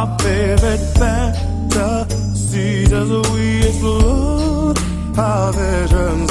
our favorite fantasies as we explore our visions